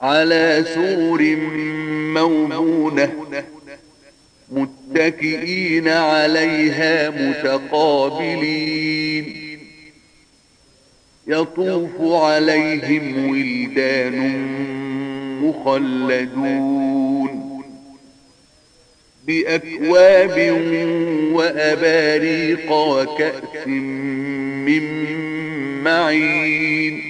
على سور مومونة متكئين عليها متقابلين. يطوف عليهم ولدان مخلدون بأكواب وأباريق وكأس من معين.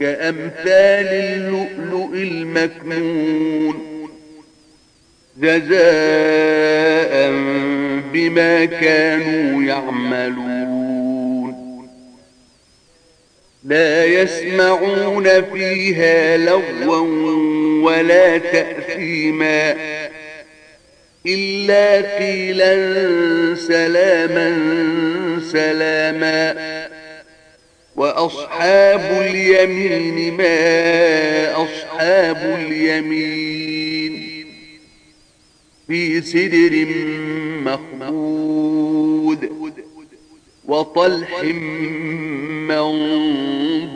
كأمثال اللؤلؤ المكنون جزاء بما كانوا يعملون لا يسمعون فيها لغوا ولا تأثيما إلا قيلا سلاما سلاما وأصحاب اليمين ما أصحاب اليمين في سدر مخبود وطلح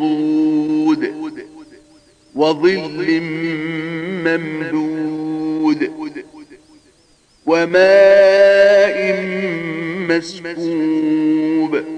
منضود وظل ممدود وماء مسكوب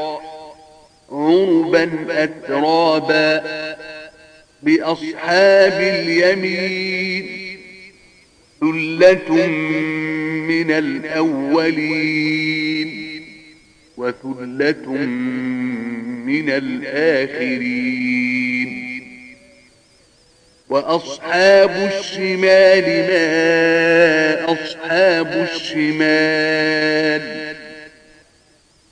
عربا أترابا بأصحاب اليمين ثلة من الأولين وثلة من الآخرين وأصحاب الشمال ما أصحاب الشمال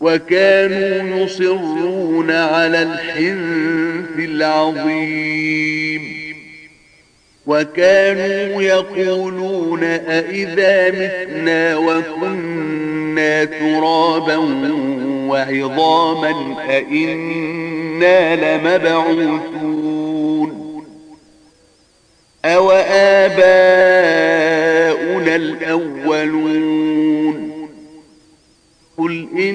وكانوا يصرون على الحنث العظيم. وكانوا يقولون أئذا متنا وكنا ترابا وعظاما أئنا لمبعوثون. أو آباؤنا الأولون قل إن